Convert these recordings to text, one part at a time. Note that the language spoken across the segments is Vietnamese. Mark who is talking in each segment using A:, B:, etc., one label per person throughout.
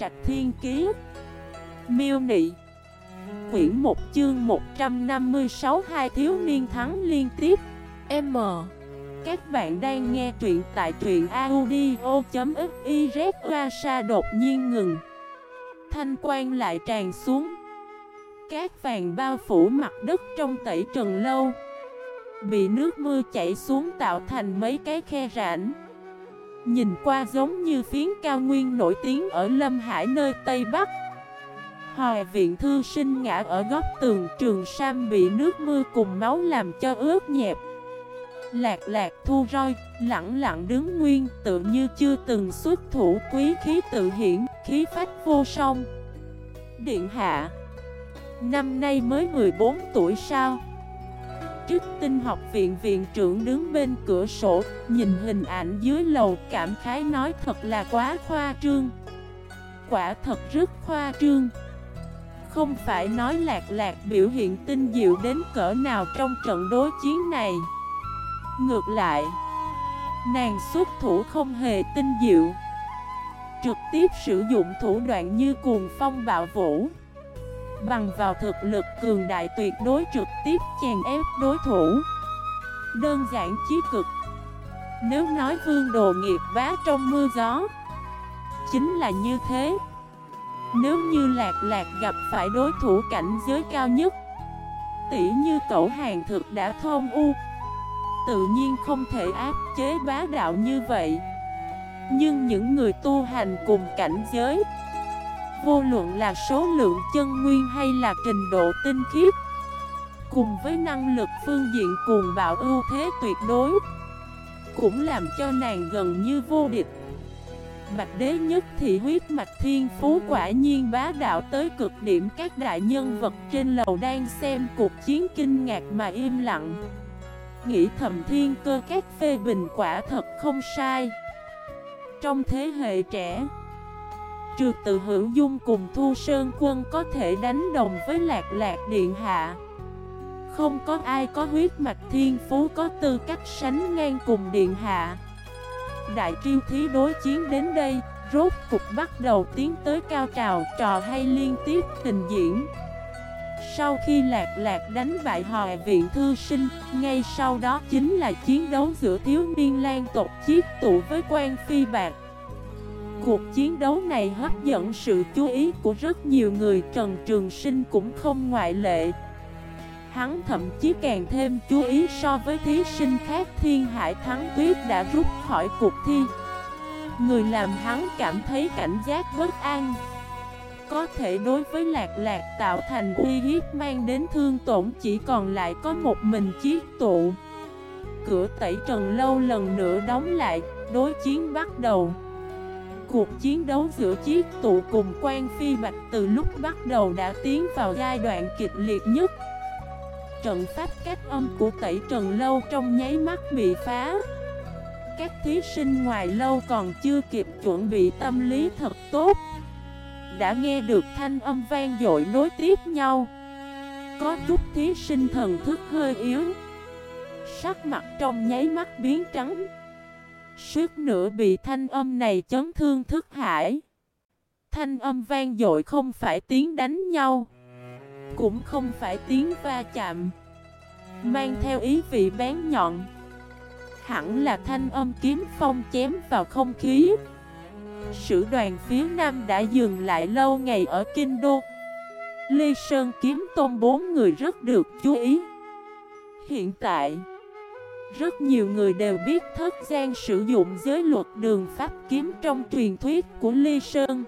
A: Trạch Thiên Kiế Miêu Nị. Quyển 1 chương 156 Hai thiếu niên thắng liên tiếp. M. Các bạn đang nghe truyện tại truyện audio.xyz Ra đột nhiên ngừng. Thanh quan lại tràn xuống. Cát vàng bao phủ mặt đất trong tẩy trần lâu. Bị nước mưa chảy xuống tạo thành mấy cái khe rãnh. Nhìn qua giống như phiến cao nguyên nổi tiếng ở Lâm Hải nơi Tây Bắc. Hòa viện thư sinh ngã ở góc tường trường Sam bị nước mưa cùng máu làm cho ướt nhẹp. Lạc lạc thu roi, lặng lặng đứng nguyên tự như chưa từng xuất thủ quý khí tự hiển, khí phách vô song. Điện hạ Năm nay mới 14 tuổi sao? Trích tinh học viện viện trưởng đứng bên cửa sổ, Nhìn hình ảnh dưới lầu, cảm khái nói, thật là quá khoa trương. Quả thật rất khoa trương. Không phải nói lạc lạc biểu hiện tinh diệu đến cỡ nào trong trận đối chiến này. Ngược lại, Nàng xuất thủ không hề tinh diệu. Trực tiếp sử dụng thủ đoạn như cuồng phong bạo vũ. Bằng vào thực lực cường đại tuyệt đối trực tiếp chèn ép đối thủ. Đơn giản chí cực. Nếu nói vương đồ nghiệp bá trong mưa gió, Chính là như thế. Nếu như lạc lạc gặp phải đối thủ cảnh giới cao nhất, Tỉ như cậu hàng thực đã thông u, Tự nhiên không thể áp chế bá đạo như vậy. Nhưng những người tu hành cùng cảnh giới Vô luận là số lượng chân nguyên hay là trình độ tinh khiết, Cùng với năng lực phương diện cuồng bạo ưu thế tuyệt đối, Cũng làm cho nàng gần như vô địch. Bạch đế nhất thị huyết mạch thiên phú quả nhiên bá đạo tới cực điểm, Các đại nhân vật trên lầu đang xem cuộc chiến kinh ngạc mà im lặng. Nghĩ thầm thiên cơ các phê bình quả thật không sai. Trong thế hệ trẻ Trừ từ hữu dung cùng Thu Sơn Quân có thể đánh đồng với lạc lạc điện hạ. Không có ai có huyết mạch thiên phú có tư cách sánh ngang cùng điện hạ. Đại triêu thí đối chiến đến đây, Rốt cục bắt đầu tiến tới cao trào trò hay liên tiếp tình diễn. Sau khi lạc lạc đánh bại hòa viện thư sinh, Ngay sau đó chính là chiến đấu giữa thiếu niên lan tộc chiếc tụ với quan phi bạc. Cuộc chiến đấu này hấp dẫn sự chú ý của rất nhiều người Trần Trường Sinh cũng không ngoại lệ. Hắn thậm chí càng thêm chú ý so với thí sinh khác Thiên Hải Thắng Tuyết đã rút khỏi cuộc thi. Người làm hắn cảm thấy cảnh giác bất an. Có thể đối với lạc lạc tạo thành uy hiếp mang đến thương tổn chỉ còn lại có một mình chiếc tụ. Cửa tẩy trần lâu lần nữa đóng lại, đối chiến bắt đầu. Cuộc chiến đấu giữa chiếc tụ cùng quan phi bạch từ lúc bắt đầu đã tiến vào giai đoạn kịch liệt nhất. Trận pháp cách âm của tẩy trần lâu trong nháy mắt bị phá. Các thí sinh ngoài lâu còn chưa kịp chuẩn bị tâm lý thật tốt, Đã nghe được thanh âm vang dội nối tiếp nhau. Có chút thí sinh thần thức hơi yếu, Sắc mặt trong nháy mắt biến trắng. Suốt nữa bị thanh âm này chấn thương thức hải. Thanh âm vang dội không phải tiếng đánh nhau, Cũng không phải tiếng va chạm. Mang theo ý vị bén nhọn, Hẳn là thanh âm kiếm phong chém vào không khí. Sử đoàn phía Nam đã dừng lại lâu ngày ở Kinh Đô. Lê Sơn kiếm tôn bốn người rất được chú ý. Hiện tại rất nhiều người đều biết thất gian sử dụng giới luật đường pháp kiếm trong truyền thuyết của Ly Sơn.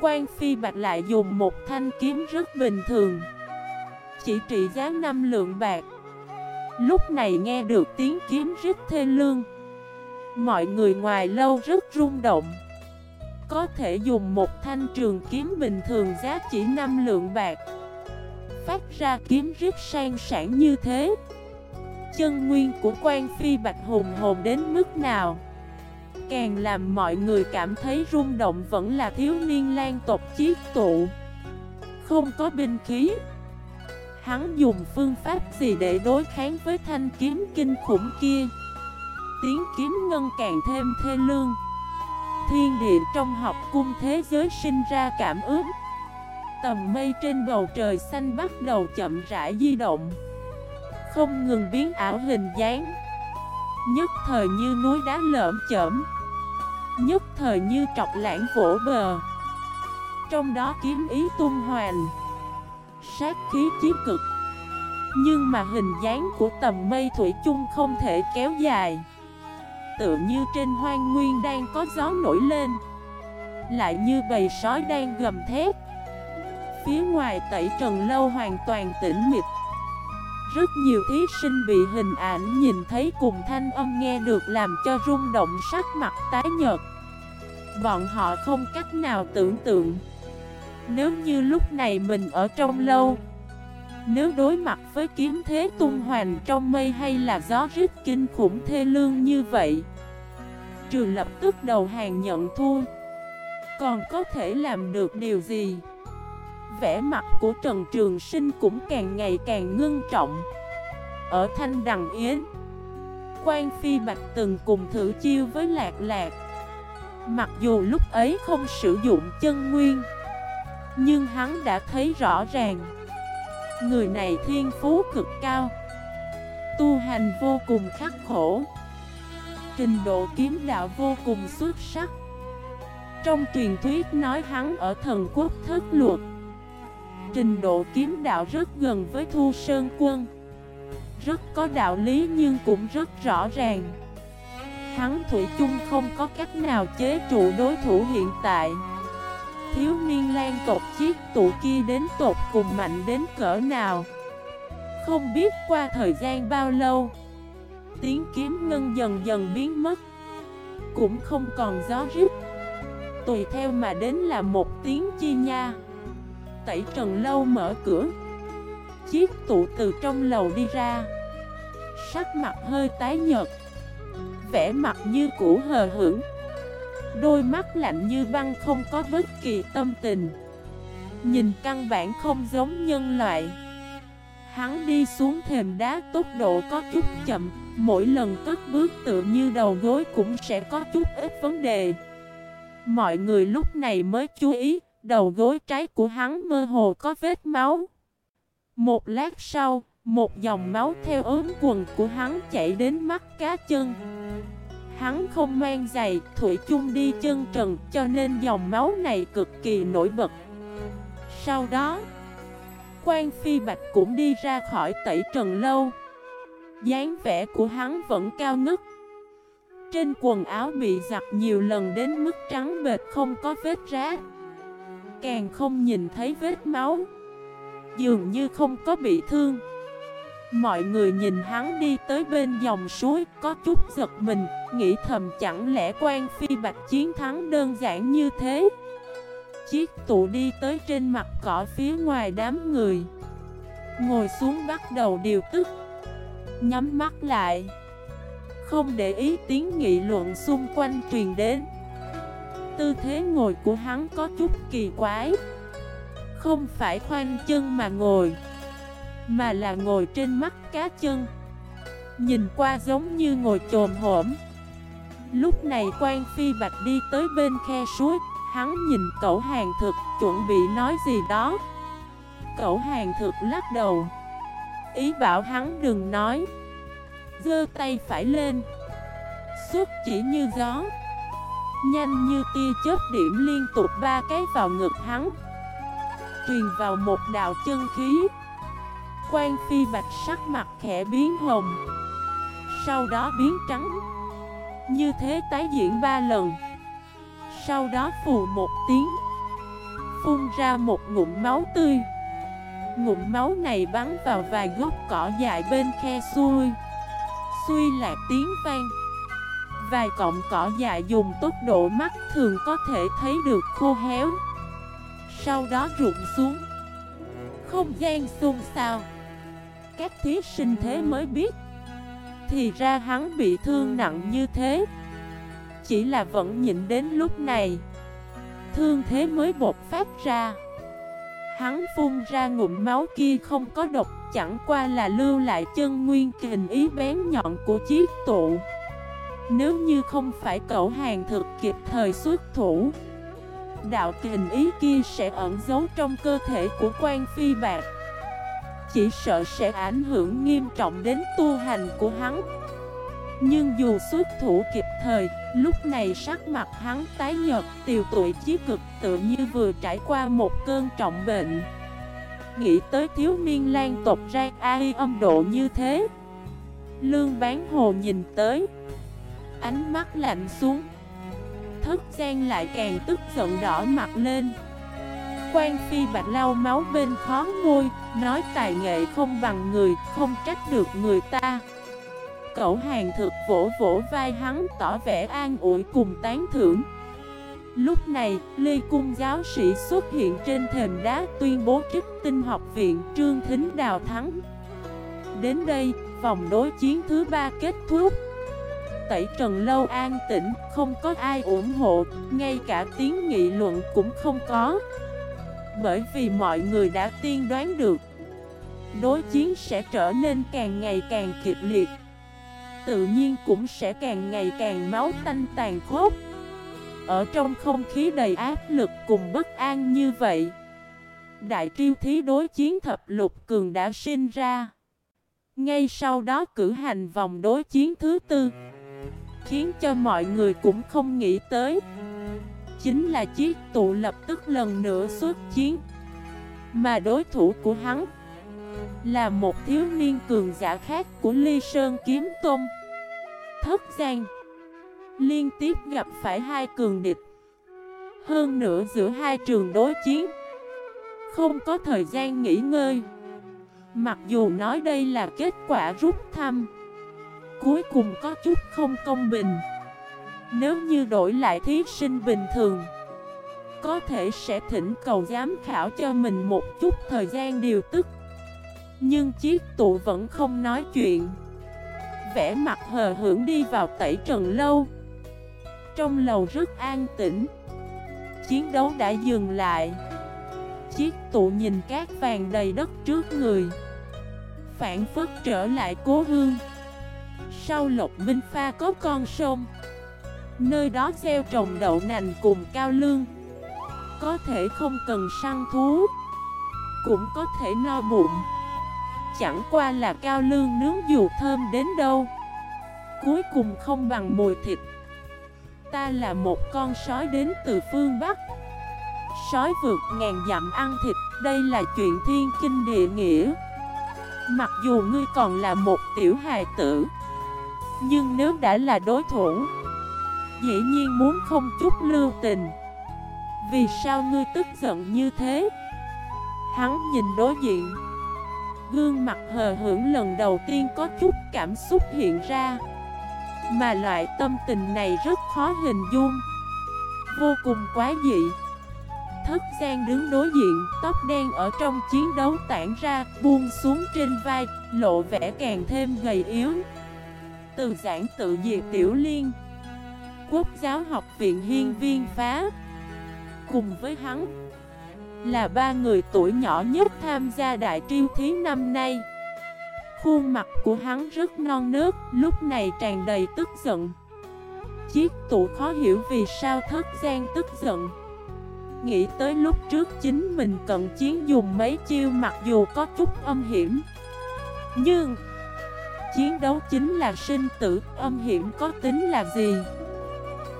A: Quan Phi Bạch lại dùng một thanh kiếm rất bình thường, Chỉ trị giá 5 lượng bạc. Lúc này nghe được tiếng kiếm rít thê lương. Mọi người ngoài lâu rất rung động. Có thể dùng một thanh trường kiếm bình thường giá chỉ 5 lượng bạc. Phát ra kiếm rít sang sản như thế chân nguyên của quan phi bạch hùng hồn đến mức nào? Càng làm mọi người cảm thấy rung động vẫn là thiếu niên lan tộc chiếc tụ. Không có binh khí. Hắn dùng phương pháp gì để đối kháng với thanh kiếm kinh khủng kia? Tiếng kiếm ngân càng thêm thê lương. Thiên địa trong học cung thế giới sinh ra cảm ứng. Tầm mây trên bầu trời xanh bắt đầu chậm rãi di động. Không ngừng biến ảo hình dáng. Nhất thời như núi đá lởm chởm. Nhất thời như trọc lãng vỗ bờ. Trong đó kiếm ý tung hoàn Sát khí chí cực. Nhưng mà hình dáng của tầm mây thủy chung không thể kéo dài. Tựa như trên hoang nguyên đang có gió nổi lên. Lại như bầy sói đang gầm thét. Phía ngoài tẩy trần lâu hoàn toàn tĩnh mịch. Rất nhiều thí sinh bị hình ảnh nhìn thấy cùng thanh âm nghe được làm cho rung động sắc mặt tái nhợt. Bọn họ không cách nào tưởng tượng. Nếu như lúc này mình ở trong lâu, Nếu đối mặt với kiếm thế tung hoành trong mây hay là gió rít kinh khủng thê lương như vậy trừ lập tức đầu hàng nhận thua. Còn có thể làm được điều gì? Vẻ mặt của Trần Trường Sinh cũng càng ngày càng ngưng trọng. Ở Thanh Đằng Yến Quan Phi Bạch từng cùng thử chiêu với Lạc Lạc. Mặc dù lúc ấy không sử dụng chân nguyên, Nhưng hắn đã thấy rõ ràng, Người này thiên phú cực cao, Tu hành vô cùng khắc khổ, Trình độ kiếm đạo vô cùng xuất sắc. Trong truyền thuyết nói hắn ở thần quốc thất luật Trình độ kiếm đạo rất gần với Thu Sơn Quân. Rất có đạo lý nhưng cũng rất rõ ràng. Hắn Thủy chung không có cách nào chế trụ đối thủ hiện tại. Thiếu niên lan cột chiếc tụ kia đến tột cùng mạnh đến cỡ nào? Không biết qua thời gian bao lâu, Tiếng kiếm ngân dần dần biến mất. Cũng không còn gió rít. Tùy theo mà đến là một tiếng chi nha. Tẩy trần lâu mở cửa. Chiếc tụ từ trong lầu đi ra. Sắc mặt hơi tái nhợt, vẻ mặt như cũ hờ hững. Đôi mắt lạnh như băng không có bất kỳ tâm tình. Nhìn căn bản không giống nhân loại. Hắn đi xuống thềm đá tốc độ có chút chậm, Mỗi lần cất bước tự như đầu gối cũng sẽ có chút ít vấn đề. Mọi người lúc này mới chú ý Đầu gối trái của hắn mơ hồ có vết máu. Một lát sau một dòng máu theo ốm quần của hắn chảy đến mắt cá chân. Hắn không mang giày, Thủy chung đi chân trần cho nên dòng máu này cực kỳ nổi bật. Sau đó Quan Phi Bạch cũng đi ra khỏi tẩy trần lâu. Dáng vẻ của hắn vẫn cao ngất. Trên quần áo bị giặt nhiều lần đến mức trắng bệt không có vết rác Càng không nhìn thấy vết máu. Dường như không có bị thương. Mọi người nhìn hắn đi tới bên dòng suối, có chút giật mình, Nghĩ thầm chẳng lẽ quan phi bạch chiến thắng đơn giản như thế? Chiếc tụ đi tới trên mặt cỏ phía ngoài đám người. Ngồi xuống bắt đầu điều tức. Nhắm mắt lại. Không để ý tiếng nghị luận xung quanh truyền đến. Tư thế ngồi của hắn có chút kỳ quái. Không phải khoanh chân mà ngồi, mà là ngồi trên mắt cá chân. Nhìn qua giống như ngồi trồm hổm. Lúc này quan phi bạch đi tới bên khe suối, Hắn nhìn cậu hàng thực chuẩn bị nói gì đó. Cậu hàng thực lắc đầu. Ý bảo hắn đừng nói. Dơ tay phải lên. Xuất chỉ như gió. Nhanh như tia chớp điểm liên tục ba cái vào ngực hắn. Truyền vào một đạo chân khí. Quan phi bạch sắc mặt khẽ biến hồng. Sau đó biến trắng. Như thế tái diễn ba lần. Sau đó phù một tiếng. Phun ra một ngụm máu tươi. Ngụm máu này bắn vào vài gốc cỏ dại bên khe xuôi. Xuôi lạc tiếng vang. Vài cọng cỏ dại dùng tốc độ mắt thường có thể thấy được khô héo. Sau đó rụng xuống. Không gian xôn xao. Các thí sinh thế mới biết. Thì ra hắn bị thương nặng như thế. Chỉ là vẫn nhịn đến lúc này. Thương thế mới bột phát ra. Hắn phun ra ngụm máu kia không có độc, Chẳng qua là lưu lại chân nguyên kình ý bén nhọn của chiếc tụ. Nếu như không phải cậu hàng thực kịp thời xuất thủ, Đạo kình ý kia sẽ ẩn giấu trong cơ thể của quan phi bạc. Chỉ sợ sẽ ảnh hưởng nghiêm trọng đến tu hành của hắn. Nhưng dù xuất thủ kịp thời, Lúc này sắc mặt hắn tái nhợt Tiều tụi chí cực tự như vừa trải qua một cơn trọng bệnh. Nghĩ tới thiếu niên lan tộc ra ai âm độ như thế? Lương bán hồ nhìn tới Ánh mắt lạnh xuống Thất gian lại càng tức giận đỏ mặt lên Quan phi bạch lau máu bên khó môi Nói tài nghệ không bằng người Không trách được người ta Cậu hàng thực vỗ vỗ vai hắn Tỏ vẻ an ủi cùng tán thưởng Lúc này, Lê Cung giáo sĩ xuất hiện trên thềm đá tuyên bố trích tinh học viện Trương Thính Đào Thắng. Đến đây, vòng đối chiến thứ ba kết thúc. Tẩy Trần Lâu an tĩnh, không có ai ủng hộ, ngay cả tiếng nghị luận cũng không có. Bởi vì mọi người đã tiên đoán được, đối chiến sẽ trở nên càng ngày càng kịch liệt. Tự nhiên cũng sẽ càng ngày càng máu tanh tàn khốc. Ở trong không khí đầy áp lực cùng bất an như vậy Đại triêu thí đối chiến thập lục cường đã sinh ra Ngay sau đó cử hành vòng đối chiến thứ tư Khiến cho mọi người cũng không nghĩ tới. Chính là chiếc tụ lập tức lần nữa xuất chiến. Mà đối thủ của hắn Là một thiếu niên cường giả khác của Ly Sơn Kiếm Tôn Thất Giang Liên tiếp gặp phải hai cường địch, Hơn nữa giữa hai trường đối chiến. Không có thời gian nghỉ ngơi, Mặc dù nói đây là kết quả rút thăm Cuối cùng có chút không công bình. Nếu như đổi lại thí sinh bình thường, Có thể sẽ thỉnh cầu giám khảo cho mình một chút thời gian điều tức. Nhưng chiếc tụ vẫn không nói chuyện. Vẽ mặt hờ hưởng đi vào tẩy trần lâu. Trong lầu rất an tĩnh. Chiến đấu đã dừng lại. Chiếc tụ nhìn cát vàng đầy đất trước người. Phản phất trở lại cố hương. Sau lộc minh pha có con sông. Nơi đó gieo trồng đậu nành cùng cao lương. Có thể không cần săn thú, Cũng có thể no bụng. Chẳng qua là cao lương nướng dù thơm đến đâu. Cuối cùng không bằng mùi thịt. Ta là một con sói đến từ phương Bắc. Sói vượt ngàn dặm ăn thịt, Đây là chuyện thiên kinh địa nghĩa. Mặc dù ngươi còn là một tiểu hài tử nhưng nếu đã là đối thủ, Dĩ nhiên muốn không chút lưu tình. Vì sao ngươi tức giận như thế? Hắn nhìn đối diện. Gương mặt hờ hưởng lần đầu tiên có chút cảm xúc hiện ra. Mà loại tâm tình này rất khó hình dung. Vô cùng quá dị. Thất gian đứng đối diện, Tóc đen ở trong chiến đấu tản ra, Buông xuống trên vai, Lộ vẻ càng thêm gầy yếu. Từ giảng tự diệt tiểu liên Quốc giáo học viện hiên viên phá Cùng với hắn Là ba người tuổi nhỏ nhất tham gia đại triêu thí năm nay Khuôn mặt của hắn rất non nớt, lúc này tràn đầy tức giận. Chiếc tụ khó hiểu vì sao thất gian tức giận. Nghĩ tới lúc trước chính mình cận chiến dùng mấy chiêu mặc dù có chút âm hiểm. Nhưng, chiến đấu chính là sinh tử, âm hiểm có tính là gì?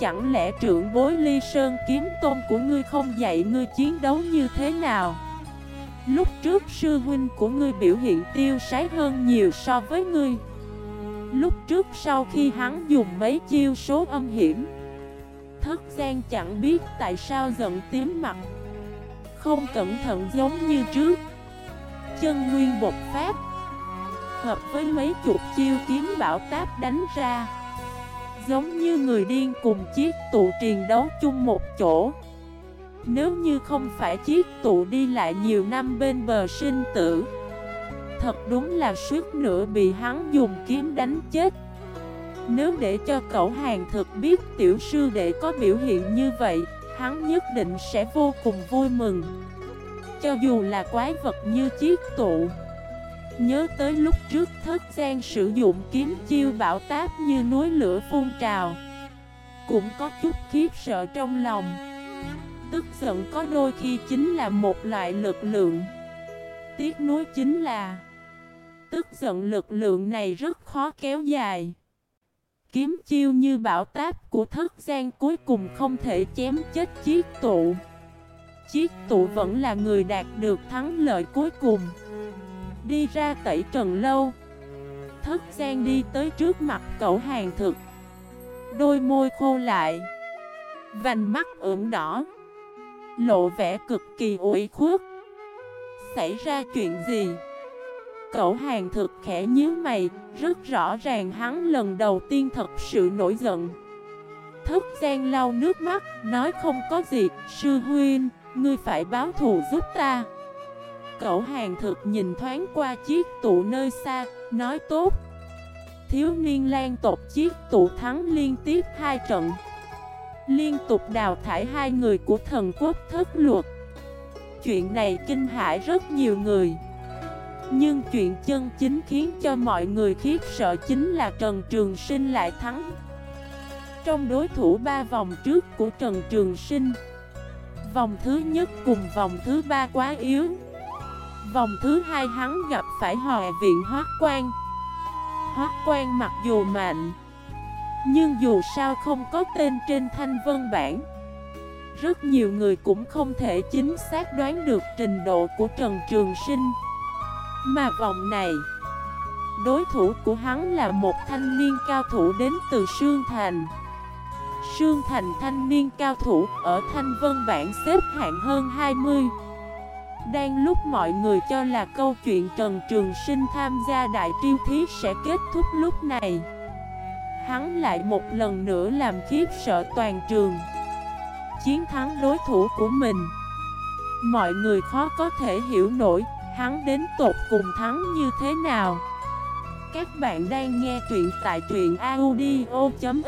A: Chẳng lẽ trưởng bối ly sơn kiếm tôn của ngươi không dạy ngươi chiến đấu như thế nào? Lúc trước sư huynh của ngươi biểu hiện tiêu sái hơn nhiều so với ngươi Lúc trước sau khi hắn dùng mấy chiêu số âm hiểm Thất gian chẳng biết tại sao giận tím mặt Không cẩn thận giống như trước Chân nguyên bột phát Hợp với mấy chục chiêu kiếm bảo táp đánh ra. Giống như người điên cùng chiếc tụ triền đấu chung một chỗ. Nếu như không phải chiếc tụ đi lại nhiều năm bên bờ sinh tử, Thật đúng là suốt nữa bị hắn dùng kiếm đánh chết. Nếu để cho cậu hàng thực biết tiểu sư đệ có biểu hiện như vậy, Hắn nhất định sẽ vô cùng vui mừng. Cho dù là quái vật như chiếc tụ Nhớ tới lúc trước thất gian sử dụng kiếm chiêu bão táp như núi lửa phun trào. Cũng có chút khiếp sợ trong lòng. Tức giận có đôi khi chính là một loại lực lượng. Tiếc nuối chính là, Tức giận lực lượng này rất khó kéo dài. Kiếm chiêu như bão táp của thất gian cuối cùng không thể chém chết chiếc tụ. Chiếc tụ vẫn là người đạt được thắng lợi cuối cùng. Đi ra tẩy trần lâu. Thất gian đi tới trước mặt cậu hàng thực. Đôi môi khô lại. Vành mắt ửng đỏ. Lộ vẻ cực kỳ ủy khuất. Xảy ra chuyện gì? Cậu hàng thực khẽ nhíu mày, Rất rõ ràng hắn lần đầu tiên thật sự nổi giận. Thất gian lau nước mắt, Nói không có gì. Sư huynh, Ngươi phải báo thù giúp ta. Cậu hàng thực nhìn thoáng qua chiếc tụ nơi xa, Nói tốt. Thiếu niên lan tộc chiếc tụ thắng liên tiếp hai trận. Liên tục đào thải hai người của thần quốc thất luật. Chuyện này kinh hãi rất nhiều người. Nhưng chuyện chân chính khiến cho mọi người khiếp sợ chính là Trần Trường Sinh lại thắng. Trong đối thủ ba vòng trước của Trần Trường Sinh, Vòng thứ nhất cùng vòng thứ ba quá yếu. Vòng thứ hai hắn gặp phải hòa viện hoác quan Hoác quan mặc dù mạnh, Nhưng dù sao không có tên trên thanh vân bản Rất nhiều người cũng không thể chính xác đoán được trình độ của Trần Trường Sinh. Mà vòng này, Đối thủ của hắn là một thanh niên cao thủ đến từ Sương Thành. Sương Thành thanh niên cao thủ ở Thanh Vân Bản xếp hạng hơn 20 đang lúc mọi người cho là câu chuyện Trần Trường Sinh tham gia đại triêu thí sẽ kết thúc lúc này. Hắn lại một lần nữa làm khiếp sợ toàn trường. Chiến thắng đối thủ của mình. Mọi người khó có thể hiểu nổi, Hắn đến tột cùng thắng như thế nào. Các bạn đang nghe truyện tại truyện audio.fif